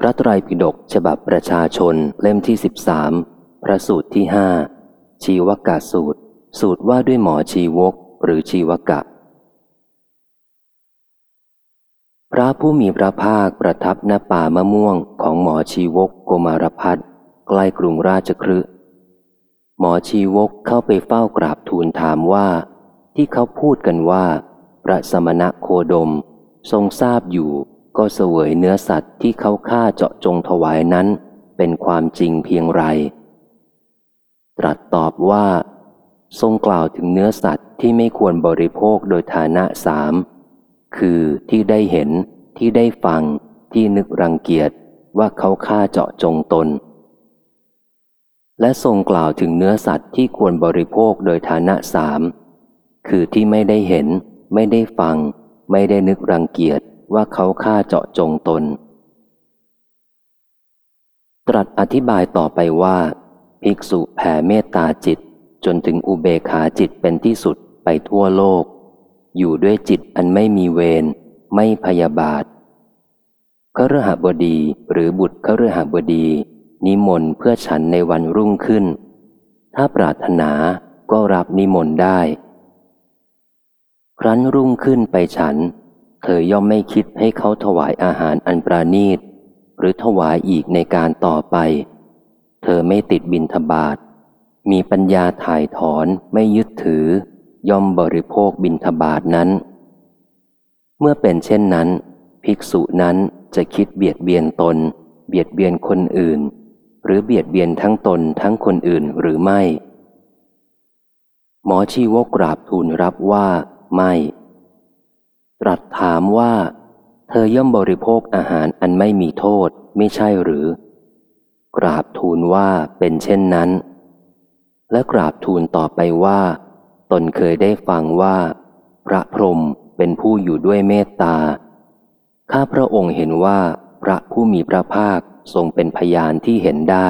พระไตรปิฎกฉบับประชาชนเล่มที่สิบสามพระสูตรที่ห้าชีวกะสูตร สูตรว่าด้วยหมอชีวกหรือชีวกะ พระผู้มีพระภาคประทับณป่ามะม่วงของหมอชีวกโกมารพัฒใกล้กรุงราชครืหมอชีวกเข้าไปเฝ้ากราบทูลถามว่า ที่เขาพูดกันว่า พระสมณะโคดมทรงทราบอยู่ ก็เสวยเนื้อสัตว์ที่เขาฆ่าเจาะจงถวายนั้น เป็นความจริงเพียงไร ตรัสตอบว่า ทรงกล่าวถึงเนื้อสัตว์ที่ไม่ควรบริโภคโดยฐานะสาม คือที่ได้เห็นที่ได้ฟัง ที่นึกรังเกียจว่าเขาฆ่าเจาะจงตน และทรงกล่าวถึงเนื้อสัตว์ที่ควรบริโภคโดยฐานะสาม คือที่ไม่ได้เห็น ไม่ได้ฟัง ไม่ได้นึกรังเกียจ ว่าเขาฆ่าเจาะจงตน ตรัสอธิบายต่อไปว่า ภิกษุแผ่เมตตาจิตจนถึงอุเบกขาจิตเป็นที่สุดไปทั่วโลก อยู่ด้วยจิตอันไม่มีเวรไม่พยาบาทคฤหบดีหรือบุตรคฤหบดี นิมนต์เพื่อฉันในวันรุ่งขึ้น ถ้าปรารถนาก็รับนิมนต์ได้ ครั้นรุ่งขึ้นไปฉัน เธอย่อมไม่คิดให้เขาถวายอาหารอันปราณีต หรือถวายอีกในการต่อไป เธอไม่ติดบินทบาท มีปัญญาถ่ายถอนไม่ยึดถือ ย่อมบริโภคบินทบาทนั้น เมื่อเป็นเช่นนั้น ภิกษุนั้นจะคิดเบียดเบียนตน เบียดเบียนคนอื่น หรือเบียดเบียนทั้งตนทั้งคนอื่นหรือไม่ หมอชีวกกราบทูลรับว่าไม่ สถามว่า เธอย่อมบริโภคอาหารอันไม่มีโทษไม่ใช่หรือ กราบทูลว่าเป็นเช่นนั้น และกราบทูลต่อไปว่า ตนเคยได้ฟังว่า พระพรหมเป็นผู้อยู่ด้วยเมตตา ข้าพระองค์เห็นว่าพระผู้มีพระภาคทรงเป็นพยานที่เห็นได้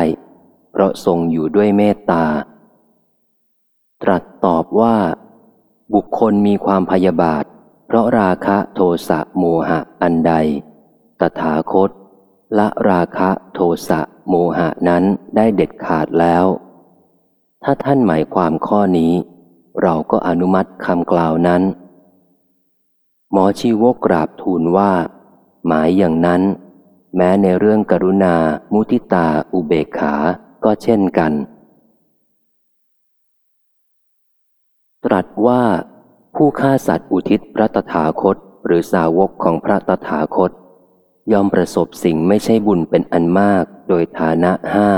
เพราะทรงอยู่ด้วยเมตตา ตรัสตอบว่า บุคคลมีความพยาบาท เพราะราคะโทสะโมหะอันใด ตถาคต ละราคะโทสะโมหะนั้นได้เด็ดขาดแล้ว ถ้าท่านหมายความข้อนี้ เราก็อนุมัติคำกล่าวนั้น หมอชีวกกราบทูลว่า หมายอย่างนั้น แม้ในเรื่องกรุณา มุทิตา อุเบกขา ก็เช่นกัน ตรัสว่า ผู้ฆ่าสัตว์อุทิศพระตถาคต หรือสาวกของพระตถาคตยอมประสบสิ่งไม่ใช่บุญเป็นอันมากโดยฐานะห้า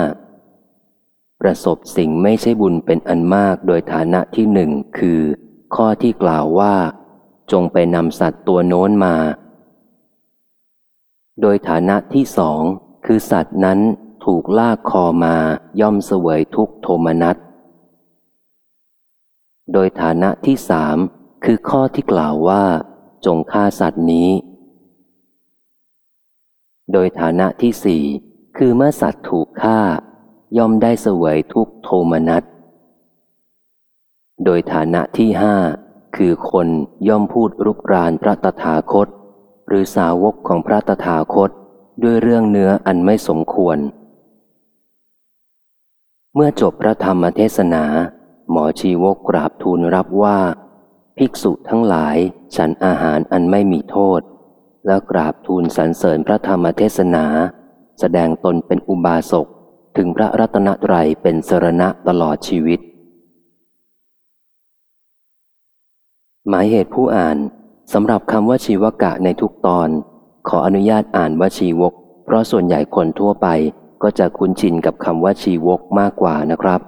ประสบสิ่งไม่ใช่บุญเป็นอันมากโดยฐานะที่หนึ่งคือ ข้อที่กล่าวว่า จงไปนำสัตว์ตัวโน้นมา โดยฐานะที่สองคือสัตว์นั้นถูกลากคอมาย่อมเสวยทุกโทมนัสโดยฐานะที่สาม คือข้อที่กล่าวว่า จงฆ่าสัตว์นี้ โดยฐานะที่สี่คือเมื่อสัตว์ถูกฆ่า ย่อมได้เสวยทุกโทมนัส โดยฐานะที่ห้าคือคนย่อมพูดรุกรานพระตถาคต หรือสาวกของพระตถาคตด้วยเรื่องเนื้ออันไม่สมควร เมื่อจบพระธรรมเทศนา หมอชีวกกราบทูลรับว่า ภิกษุทั้งหลายฉันอาหารอันไม่มีโทษ แล้วกราบทูลสรรเสริญพระธรรมเทศนา แสดงตนเป็นอุบาสกถึงพระรัตนตรัยเป็นสรณะตลอดชีวิต หมายเหตุผู้อ่านสำหรับคำว่าชีวกะในทุกตอน ขออนุญาตอ่านว่าชีวก เพราะส่วนใหญ่คนทั่วไปก็จะคุ้นชินกับคำว่าชีวกมากกว่านะครับ